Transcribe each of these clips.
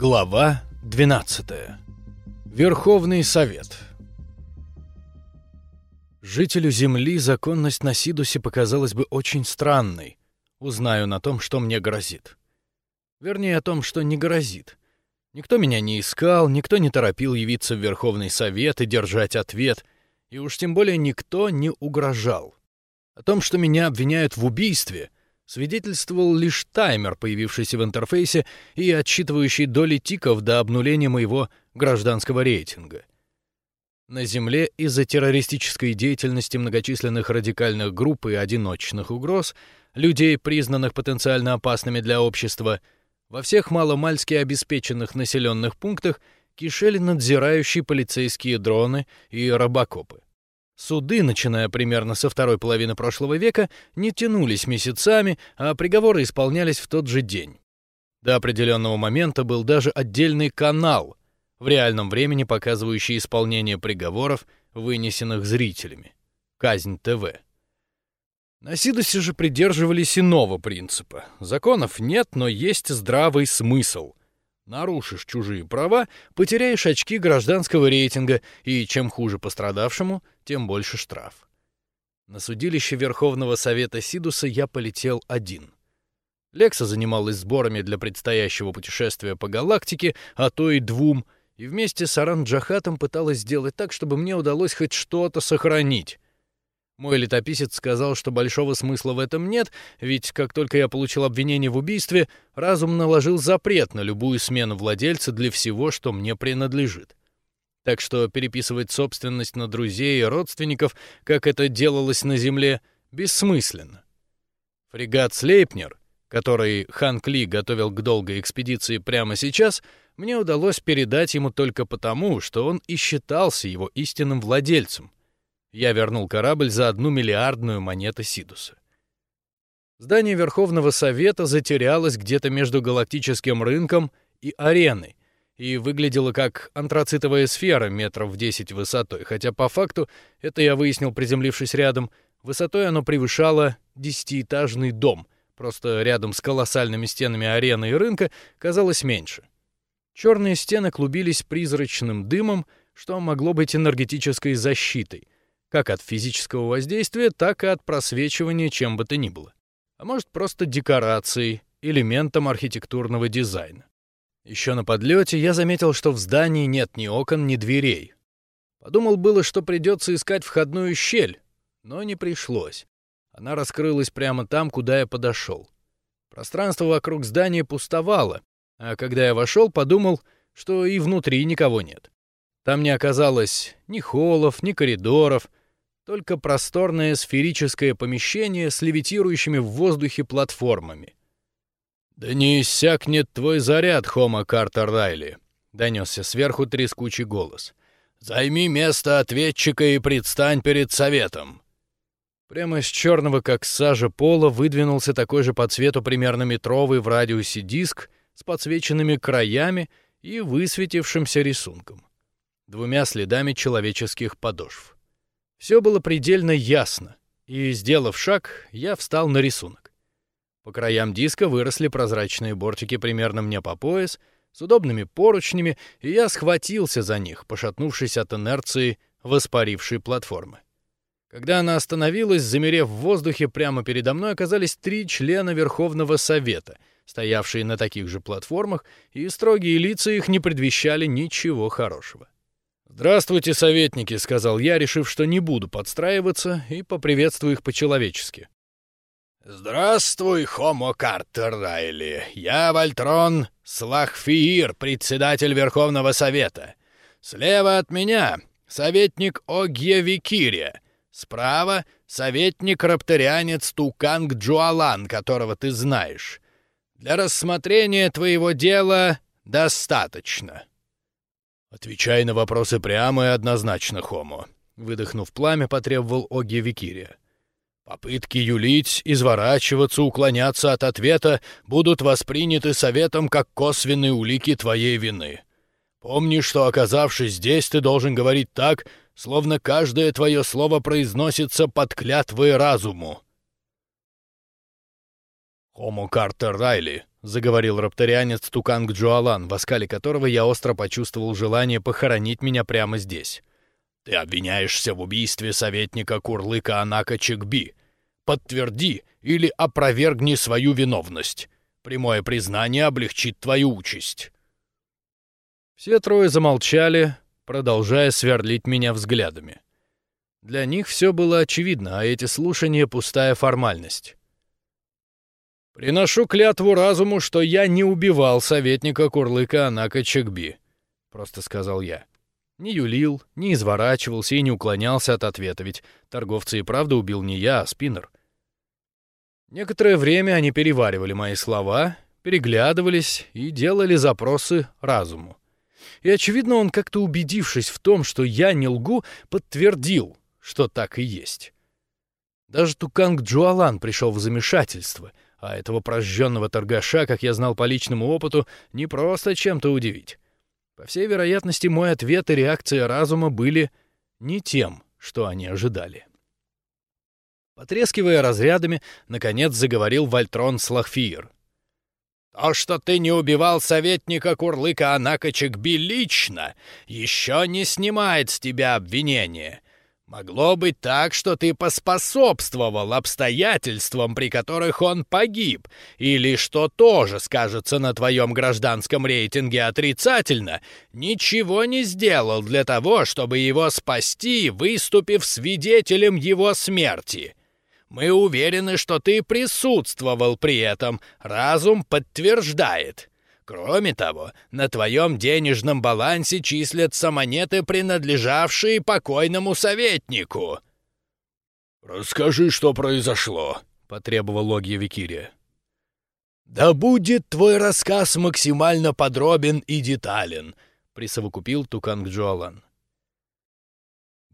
Глава 12. Верховный Совет. Жителю Земли законность на Сидусе показалась бы очень странной. Узнаю на том, что мне грозит. Вернее, о том, что не грозит. Никто меня не искал, никто не торопил явиться в Верховный Совет и держать ответ, и уж тем более никто не угрожал. О том, что меня обвиняют в убийстве — свидетельствовал лишь таймер, появившийся в интерфейсе и отсчитывающий доли тиков до обнуления моего гражданского рейтинга. На Земле из-за террористической деятельности многочисленных радикальных групп и одиночных угроз, людей, признанных потенциально опасными для общества, во всех маломальски обеспеченных населенных пунктах кишели надзирающие полицейские дроны и робокопы. Суды, начиная примерно со второй половины прошлого века, не тянулись месяцами, а приговоры исполнялись в тот же день. До определенного момента был даже отдельный канал, в реальном времени показывающий исполнение приговоров, вынесенных зрителями. Казнь ТВ. На Сидусе же придерживались иного принципа. Законов нет, но есть здравый смысл. Нарушишь чужие права, потеряешь очки гражданского рейтинга, и чем хуже пострадавшему, тем больше штраф. На судилище Верховного Совета Сидуса я полетел один. Лекса занималась сборами для предстоящего путешествия по галактике, а то и двум, и вместе с Аран Джахатом пыталась сделать так, чтобы мне удалось хоть что-то сохранить. Мой летописец сказал, что большого смысла в этом нет, ведь как только я получил обвинение в убийстве, разум наложил запрет на любую смену владельца для всего, что мне принадлежит. Так что переписывать собственность на друзей и родственников, как это делалось на Земле, бессмысленно. Фрегат Слейпнер, который Хан Кли готовил к долгой экспедиции прямо сейчас, мне удалось передать ему только потому, что он и считался его истинным владельцем — я вернул корабль за одну миллиардную монету Сидуса. Здание Верховного Совета затерялось где-то между галактическим рынком и ареной и выглядело как антрацитовая сфера метров в 10 высотой, хотя по факту, это я выяснил, приземлившись рядом, высотой оно превышало десятиэтажный дом, просто рядом с колоссальными стенами арены и рынка казалось меньше. Черные стены клубились призрачным дымом, что могло быть энергетической защитой — как от физического воздействия, так и от просвечивания чем бы то ни было. А может, просто декорацией, элементом архитектурного дизайна. Еще на подлете я заметил, что в здании нет ни окон, ни дверей. Подумал было, что придется искать входную щель, но не пришлось. Она раскрылась прямо там, куда я подошел. Пространство вокруг здания пустовало, а когда я вошел, подумал, что и внутри никого нет. Там не оказалось ни холлов, ни коридоров, только просторное сферическое помещение с левитирующими в воздухе платформами. «Да не иссякнет твой заряд, Хома Картер Райли», — донесся сверху трескучий голос. «Займи место ответчика и предстань перед советом». Прямо с черного, как сажа пола, выдвинулся такой же по цвету примерно метровый в радиусе диск с подсвеченными краями и высветившимся рисунком. Двумя следами человеческих подошв. Все было предельно ясно, и, сделав шаг, я встал на рисунок. По краям диска выросли прозрачные бортики примерно мне по пояс, с удобными поручнями, и я схватился за них, пошатнувшись от инерции воспарившей платформы. Когда она остановилась, замерев в воздухе, прямо передо мной оказались три члена Верховного Совета, стоявшие на таких же платформах, и строгие лица их не предвещали ничего хорошего. «Здравствуйте, советники», — сказал я, решив, что не буду подстраиваться, и поприветствую их по-человечески. «Здравствуй, Хомо Картер Райли. Я Вольтрон Слахфиир, председатель Верховного Совета. Слева от меня советник Огье Викирия. Справа — советник-рапторианец Туканг Джуалан, которого ты знаешь. Для рассмотрения твоего дела достаточно». «Отвечай на вопросы прямо и однозначно, Хомо», — выдохнув пламя, потребовал Оги Викирия. «Попытки юлить, изворачиваться, уклоняться от ответа будут восприняты советом как косвенные улики твоей вины. Помни, что, оказавшись здесь, ты должен говорить так, словно каждое твое слово произносится под клятвой разуму». «Хомо Картер Райли», — заговорил рапторианец Туканг Джуалан, в оскале которого я остро почувствовал желание похоронить меня прямо здесь. «Ты обвиняешься в убийстве советника Курлыка Анака Чекби. Подтверди или опровергни свою виновность. Прямое признание облегчит твою участь». Все трое замолчали, продолжая сверлить меня взглядами. Для них все было очевидно, а эти слушания — пустая формальность. «Приношу клятву разуму, что я не убивал советника Курлыка Анака Чекби», — просто сказал я. Не юлил, не изворачивался и не уклонялся от ответа, ведь торговца и правда убил не я, а Спиннер. Некоторое время они переваривали мои слова, переглядывались и делали запросы разуму. И, очевидно, он, как-то убедившись в том, что я не лгу, подтвердил, что так и есть. Даже Туканг Джуалан пришел в замешательство — а этого прожженного торгаша, как я знал по личному опыту, не просто чем-то удивить. По всей вероятности, мой ответ и реакция разума были не тем, что они ожидали. Потрескивая разрядами, наконец заговорил Вольтрон Слахфир. «То, что ты не убивал советника Курлыка Анакачекби лично, еще не снимает с тебя обвинения. Могло быть так, что ты поспособствовал обстоятельствам, при которых он погиб, или что тоже скажется на твоем гражданском рейтинге отрицательно, ничего не сделал для того, чтобы его спасти, выступив свидетелем его смерти. Мы уверены, что ты присутствовал при этом, разум подтверждает. Кроме того, на твоем денежном балансе числятся монеты, принадлежавшие покойному советнику». «Расскажи, что произошло», — потребовал Логья Викирия. «Да будет твой рассказ максимально подробен и детален», — присовокупил Туканг Джоалан.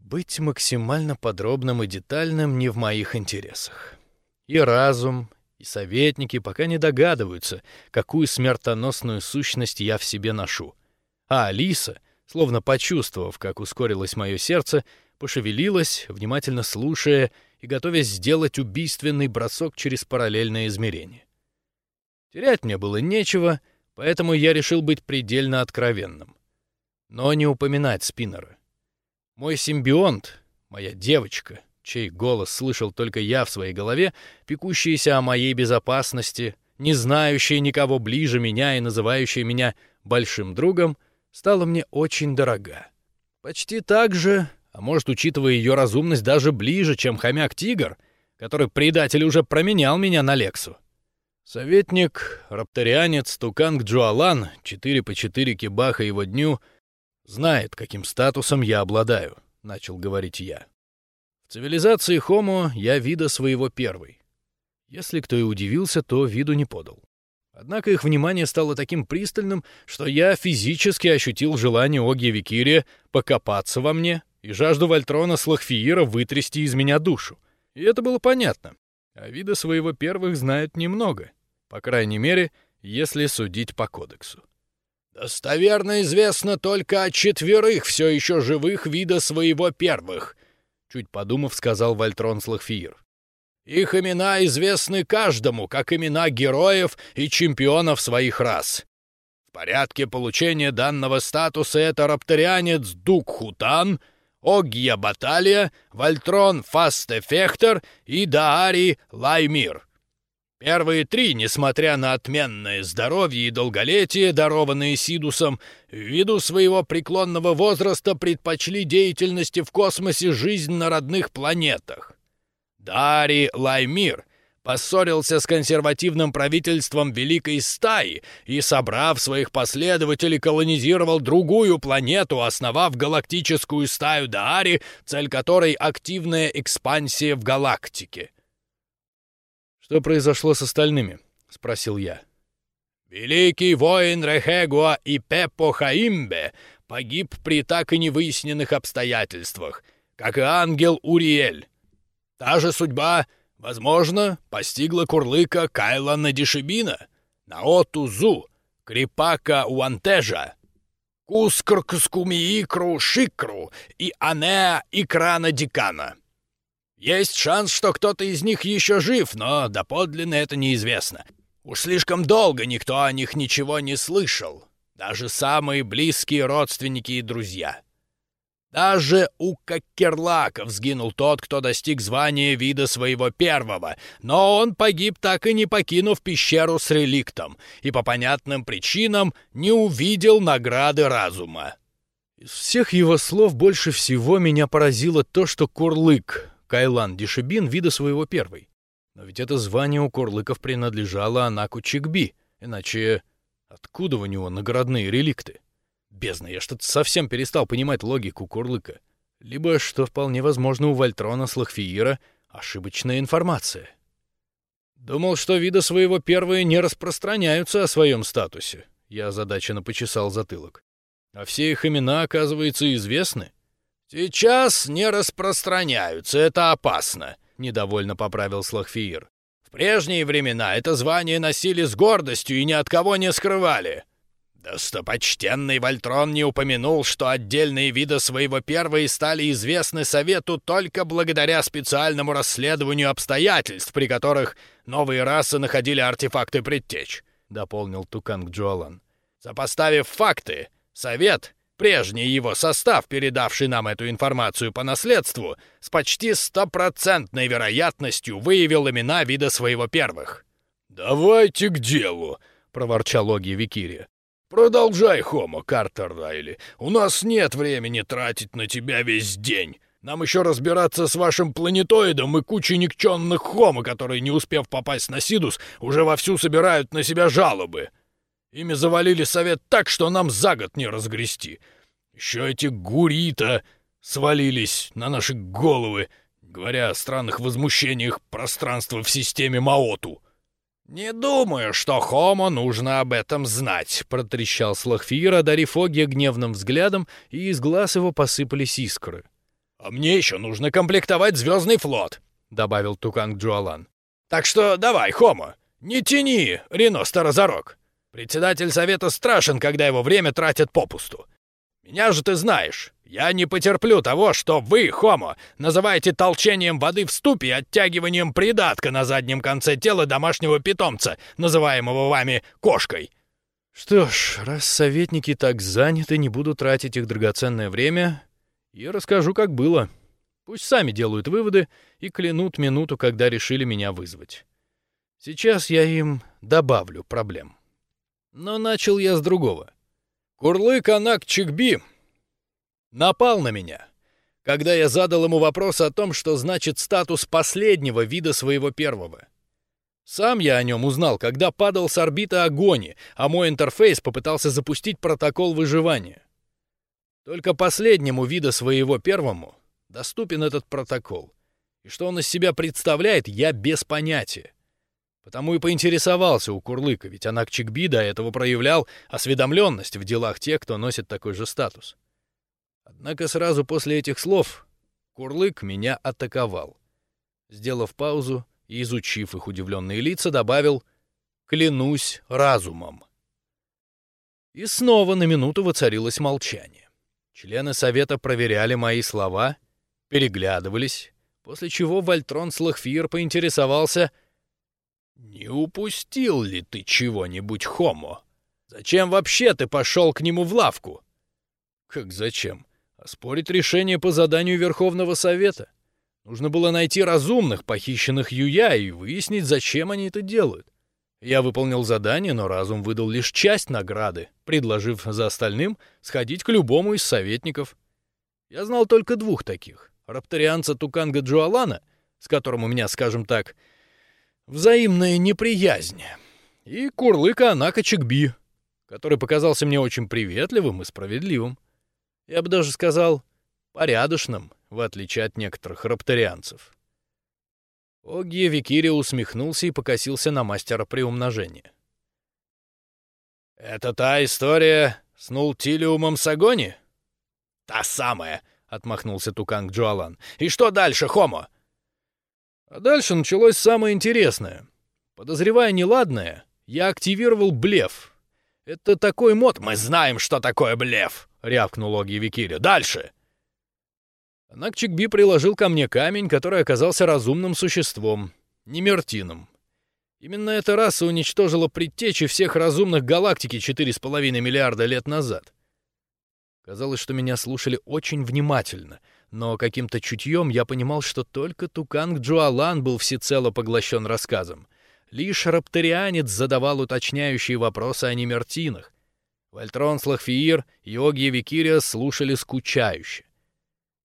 «Быть максимально подробным и детальным не в моих интересах. И разум, и советники пока не догадываются, какую смертоносную сущность я в себе ношу. А Алиса, словно почувствовав, как ускорилось мое сердце, пошевелилась, внимательно слушая и готовясь сделать убийственный бросок через параллельное измерение. Терять мне было нечего, поэтому я решил быть предельно откровенным. Но не упоминать Спиннера. Мой симбионт, моя девочка, чей голос слышал только я в своей голове, пекущийся о моей безопасности, не знающий никого ближе меня и называющий меня большим другом, стала мне очень дорога. Почти так же, а может, учитывая ее разумность, даже ближе, чем хомяк-тигр, который предатель уже променял меня на Лексу. Советник, рапторианец Туканг Джуалан, 4 по 4 кибаха его дню, знает, каким статусом я обладаю, — начал говорить я. В цивилизации Homo я вида своего первый. Если кто и удивился, то виду не подал. Однако их внимание стало таким пристальным, что я физически ощутил желание Оги Викирия покопаться во мне и жажду Вольтрона Слахфиира вытрясти из меня душу. И это было понятно. А вида своего первых знают немного. По крайней мере, если судить по кодексу. «Достоверно известно только о четверых все еще живых вида своего первых», чуть подумав, сказал Вольтрон Слахфиир. Их имена известны каждому, как имена героев и чемпионов своих рас. В порядке получения данного статуса это рапторианец Дук Хутан, Огья Баталия, Вольтрон Фастефехтер и Даари Лаймир. Первые три, несмотря на отменное здоровье и долголетие, дарованные Сидусом, ввиду своего преклонного возраста предпочли деятельности в космосе жизнь на родных планетах. Дари Лаймир поссорился с консервативным правительством Великой Стаи и, собрав своих последователей, колонизировал другую планету, основав галактическую стаю Даари, цель которой — активная экспансия в галактике — «Что произошло с остальными?» — спросил я. «Великий воин Рехегуа и Пеппо Хаимбе погиб при так и невыясненных обстоятельствах, как и ангел Уриэль. Та же судьба, возможно, постигла курлыка Кайла Надишибина, Наоту Зу, Крипака Уантежа, Кускркскумиикру Шикру и Анеа Икрана Дикана». Есть шанс, что кто-то из них еще жив, но доподлинно это неизвестно. Уж слишком долго никто о них ничего не слышал, даже самые близкие родственники и друзья. Даже у Коккерлаков сгинул тот, кто достиг звания вида своего первого, но он погиб, так и не покинув пещеру с реликтом, и по понятным причинам не увидел награды разума. Из всех его слов больше всего меня поразило то, что Курлык, Кайлан Дишибин, вида своего первый. Но ведь это звание у Курлыков принадлежало Анаку Чикби, иначе откуда у него наградные реликты? Бездна, я что-то совсем перестал понимать логику Курлыка. Либо, что вполне возможно, у Вольтрона с Лахфиира ошибочная информация. Думал, что вида своего первые не распространяются о своем статусе. Я озадаченно почесал затылок. А все их имена, оказывается, известны. «Сейчас не распространяются, это опасно», — недовольно поправил Слахфиир. «В прежние времена это звание носили с гордостью и ни от кого не скрывали. Достопочтенный Вольтрон не упомянул, что отдельные виды своего первые стали известны Совету только благодаря специальному расследованию обстоятельств, при которых новые расы находили артефакты предтеч», — дополнил Туканг Джоалан. «Сопоставив факты, Совет, прежний его состав, передавший нам эту информацию по наследству, с почти стопроцентной вероятностью выявил имена вида своего первых». «Давайте к делу», — проворчал Оги Викири. «Продолжай, Хомо, Картер Райли. У нас нет времени тратить на тебя весь день. Нам еще разбираться с вашим планетоидом и кучей никчемных Хомо, которые, не успев попасть на Сидус, уже вовсю собирают на себя жалобы. Ими завалили совет так, что нам за год не разгрести. Еще эти гурита свалились на наши головы, говоря о странных возмущениях пространства в системе Маоту». «Не думаю, что Хомо нужно об этом знать», — протрещал Слахфир, одарив Оги гневным взглядом, и из глаз его посыпались искры. «А мне еще нужно комплектовать Звездный флот», — добавил Туканг Джуалан. «Так что давай, Хомо, не тяни, Рено Старозорог. Председатель Совета страшен, когда его время тратят попусту. Меня же ты знаешь. Я не потерплю того, что вы, Хомо, называете толчением воды в ступе и оттягиванием придатка на заднем конце тела домашнего питомца, называемого вами кошкой. Что ж, раз советники так заняты, не буду тратить их драгоценное время, я расскажу, как было. Пусть сами делают выводы и клянут минуту, когда решили меня вызвать. Сейчас я им добавлю проблем. Но начал я с другого. Курлык Анак Чикби напал на меня, когда я задал ему вопрос о том, что значит статус последнего вида своего первого. Сам я о нем узнал, когда падал с орбиты Агони, а мой интерфейс попытался запустить протокол выживания. Только последнему вида своего первому доступен этот протокол. И что он из себя представляет, я без понятия. Потому и поинтересовался у Курлыка, ведь Анак Чикби до этого проявлял осведомленность в делах тех, кто носит такой же статус. Однако сразу после этих слов Курлык меня атаковал. Сделав паузу и изучив их удивленные лица, добавил «Клянусь разумом». И снова на минуту воцарилось молчание. Члены совета проверяли мои слова, переглядывались, после чего Вольтрон Слахфир поинтересовался — «Не упустил ли ты чего-нибудь, Хомо? Зачем вообще ты пошел к нему в лавку?» «Как зачем? Оспорить решение по заданию Верховного Совета. Нужно было найти разумных, похищенных Юя, и выяснить, зачем они это делают. Я выполнил задание, но разум выдал лишь часть награды, предложив за остальным сходить к любому из советников. Я знал только двух таких — рапторианца Туканга Джуалана, с которым у меня, скажем так, — взаимная неприязнь, и Курлыка Анака Чикби, который показался мне очень приветливым и справедливым. Я бы даже сказал, порядочным, в отличие от некоторых рапторианцев. Оги Викири усмехнулся и покосился на мастера приумножения. «Это та история с Нултилиумом Сагони?» «Та самая!» — отмахнулся Туканг Джоалан. «И что дальше, Хомо? А дальше началось самое интересное. Подозревая неладное, я активировал блеф. Это такой мод... «Мы знаем, что такое блеф!» — рявкнул Оги Викири. «Дальше!» Накчикби приложил ко мне камень, который оказался разумным существом, немертином. Именно эта раса уничтожила предтечи всех разумных галактики 4,5 миллиарда лет назад. Казалось, что меня слушали очень внимательно, но каким-то чутьем я понимал, что только Туканг Джуалан был всецело поглощен рассказом. Лишь рапторианец задавал уточняющие вопросы о немертинах. Вольтрон, Слахфиир и Огья Викирия слушали скучающе.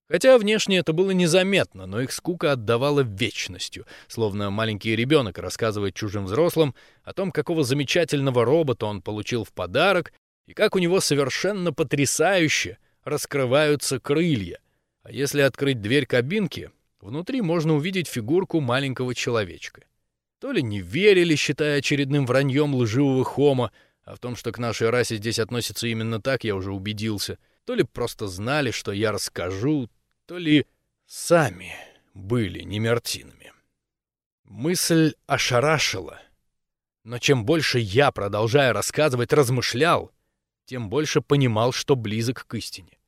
Хотя внешне это было незаметно, но их скука отдавала вечностью, словно маленький ребенок рассказывает чужим взрослым о том, какого замечательного робота он получил в подарок и как у него совершенно потрясающе раскрываются крылья. А если открыть дверь кабинки, внутри можно увидеть фигурку маленького человечка. То ли не верили, считая очередным враньем лживого хома, а в том, что к нашей расе здесь относятся именно так, я уже убедился, то ли просто знали, что я расскажу, то ли сами были немертинами. Мысль ошарашила. Но чем больше я, продолжая рассказывать, размышлял, тем больше понимал, что близок к истине.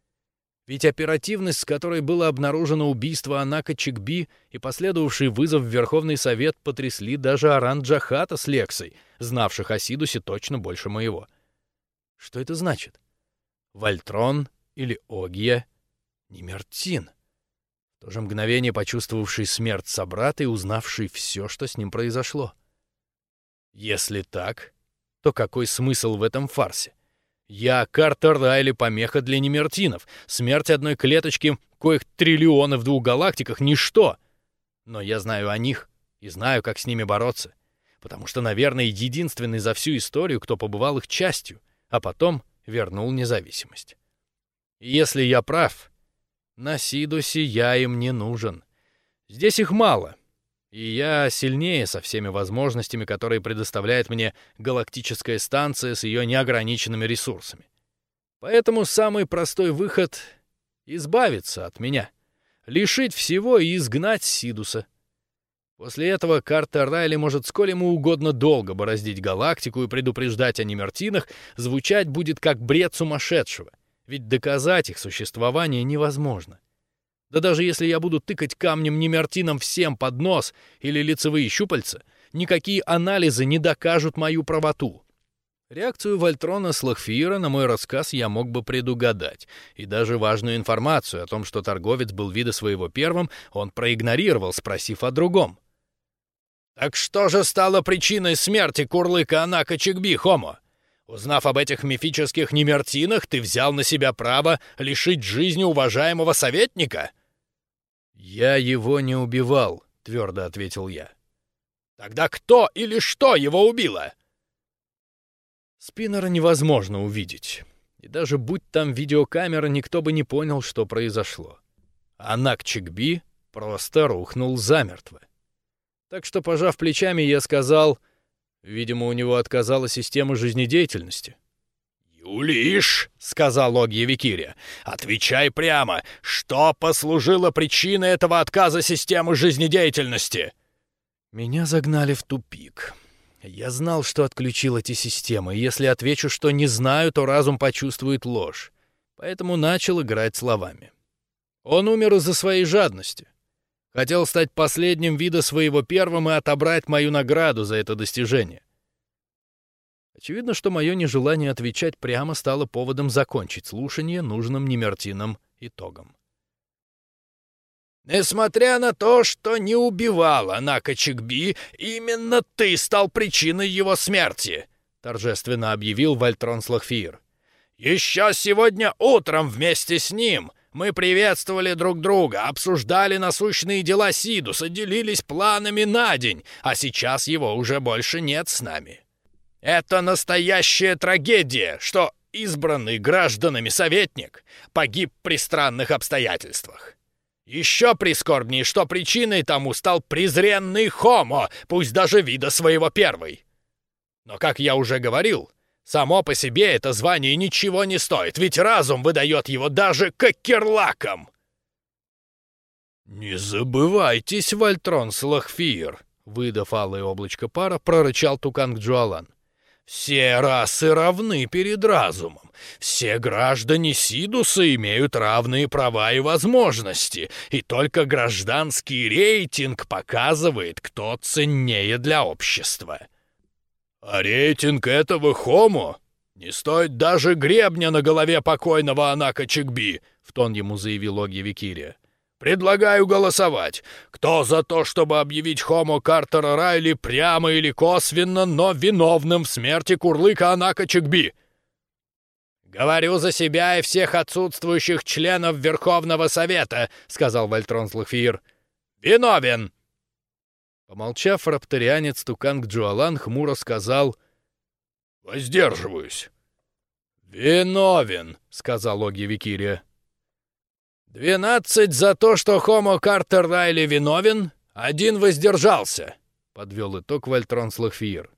Ведь оперативность, с которой было обнаружено убийство Анака Чикби и последовавший вызов в Верховный Совет потрясли даже Аран Джахата с Лексой, знавших о Сидусе точно больше моего. Что это значит? Вольтрон или Огия? Немертин. В то же мгновение почувствовавший смерть собрата и узнавший все, что с ним произошло. Если так, то какой смысл в этом фарсе? Я Картер Райли помеха для немертинов. Смерть одной клеточки, коих триллионы в двух галактиках — ничто. Но я знаю о них и знаю, как с ними бороться. Потому что, наверное, единственный за всю историю, кто побывал их частью, а потом вернул независимость. Если я прав, на Сидусе я им не нужен. Здесь их мало — и я сильнее со всеми возможностями, которые предоставляет мне галактическая станция с ее неограниченными ресурсами. Поэтому самый простой выход — избавиться от меня, лишить всего и изгнать Сидуса. После этого карта Райли может сколь ему угодно долго бороздить галактику и предупреждать о немертинах, звучать будет как бред сумасшедшего, ведь доказать их существование невозможно. Да даже если я буду тыкать камнем немертином всем под нос или лицевые щупальца, никакие анализы не докажут мою правоту. Реакцию Вольтрона с Лахфиера на мой рассказ я мог бы предугадать, и даже важную информацию о том, что торговец был вида своего первым, он проигнорировал, спросив о другом. «Так что же стало причиной смерти Курлыка Анака Чигби, Хомо? Узнав об этих мифических немертинах, ты взял на себя право лишить жизни уважаемого советника?» «Я его не убивал», — твердо ответил я. «Тогда кто или что его убило?» Спиннера невозможно увидеть. И даже будь там видеокамера, никто бы не понял, что произошло. А Накчикби просто рухнул замертво. Так что, пожав плечами, я сказал, видимо, у него отказала система жизнедеятельности. «Юлиш», — сказал Огья Викирия, — «отвечай прямо, что послужило причиной этого отказа системы жизнедеятельности?» Меня загнали в тупик. Я знал, что отключил эти системы, и если отвечу, что не знаю, то разум почувствует ложь. Поэтому начал играть словами. Он умер из-за своей жадности. Хотел стать последним вида своего первым и отобрать мою награду за это достижение. Очевидно, что мое нежелание отвечать прямо стало поводом закончить слушание нужным немертиным итогом. «Несмотря на то, что не убивала Накачикби, именно ты стал причиной его смерти», — торжественно объявил Вольтрон Слахфир. «Еще сегодня утром вместе с ним мы приветствовали друг друга, обсуждали насущные дела Сидуса, делились планами на день, а сейчас его уже больше нет с нами. Это настоящая трагедия, что избранный гражданами советник погиб при странных обстоятельствах. Еще прискорбнее, что причиной тому стал презренный Хомо, пусть даже вида своего первый. Но, как я уже говорил, само по себе это звание ничего не стоит, ведь разум выдает его даже кокерлакам. «Не забывайтесь, Вольтрон Слахфир!» Выдав алое облачко пара, прорычал Туканг Джуалан. Все расы равны перед разумом. Все граждане Сидуса имеют равные права и возможности, и только гражданский рейтинг показывает, кто ценнее для общества. А рейтинг этого Хомо не стоит даже гребня на голове покойного Анака Чикби, в тон ему заявил Викирия. Предлагаю голосовать. Кто за то, чтобы объявить Хомо Картера Райли прямо или косвенно, но виновным в смерти Курлыка Анака Чикби? «Говорю за себя и всех отсутствующих членов Верховного Совета», — сказал Вольтрон Злахфир. «Виновен!» Помолчав, рапторианец Туканг Джуалан хмуро сказал «Воздерживаюсь». «Виновен», — сказал Оги Викирия. «Двенадцать за то, что Хомо Картер Райли виновен, один воздержался», — подвел итог Вольтрон Слахфиир.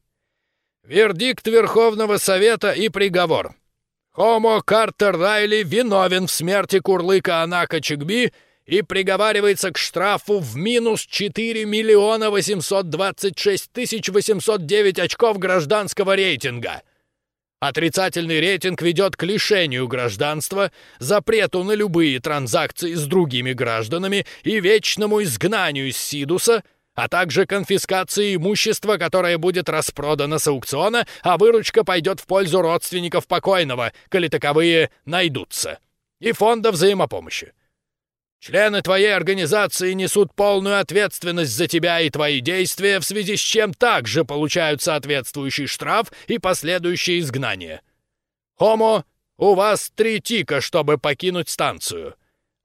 «Вердикт Верховного Совета и приговор. Хомо Картер Райли виновен в смерти Курлыка Анака Чигби и приговаривается к штрафу в минус 4 миллиона 826 тысяч 809 очков гражданского рейтинга». Отрицательный рейтинг ведет к лишению гражданства, запрету на любые транзакции с другими гражданами и вечному изгнанию из Сидуса, а также конфискации имущества, которое будет распродано с аукциона, а выручка пойдет в пользу родственников покойного, коли таковые найдутся, и фонда взаимопомощи. Члены твоей организации несут полную ответственность за тебя и твои действия, в связи с чем также получают соответствующий штраф и последующее изгнание. Хомо, у вас три тика, чтобы покинуть станцию.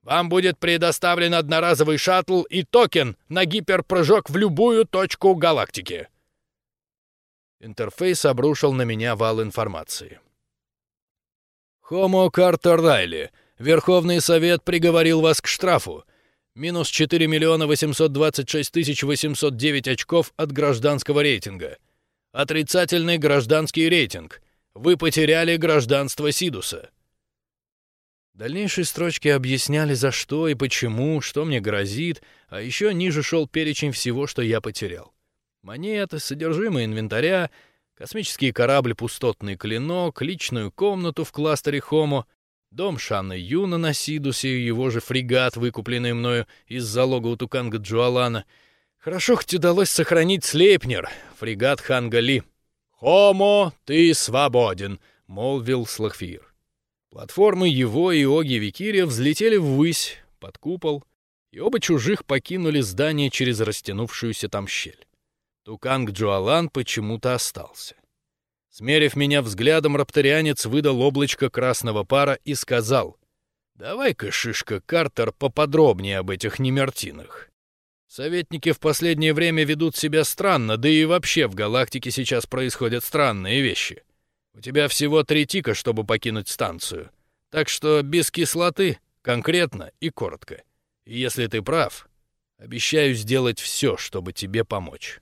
Вам будет предоставлен одноразовый шаттл и токен на гиперпрыжок в любую точку галактики. Интерфейс обрушил на меня вал информации. Хомо Картер Райли — Верховный Совет приговорил вас к штрафу. Минус 4 миллиона 826 тысяч 809 очков от гражданского рейтинга. Отрицательный гражданский рейтинг. Вы потеряли гражданство Сидуса. Дальнейшие строчки объясняли, за что и почему, что мне грозит, а еще ниже шел перечень всего, что я потерял. Монеты, содержимое инвентаря, космический корабль «Пустотный клинок», личную комнату в кластере «Хомо», Дом Шанны Юна на Сидусе и его же фрегат, выкупленный мною из залога у Туканга Джуалана. Хорошо хоть удалось сохранить Слейпнер, фрегат Ханга Ли. «Хомо, ты свободен», — молвил Слахфир. Платформы его и Оги Викирия взлетели ввысь, под купол, и оба чужих покинули здание через растянувшуюся там щель. Туканг Джуалан почему-то остался. Смерив меня взглядом, рапторианец выдал облачко красного пара и сказал, «Давай-ка, Шишка Картер, поподробнее об этих немертинах. Советники в последнее время ведут себя странно, да и вообще в галактике сейчас происходят странные вещи. У тебя всего три тика, чтобы покинуть станцию. Так что без кислоты, конкретно и коротко. И если ты прав, обещаю сделать все, чтобы тебе помочь».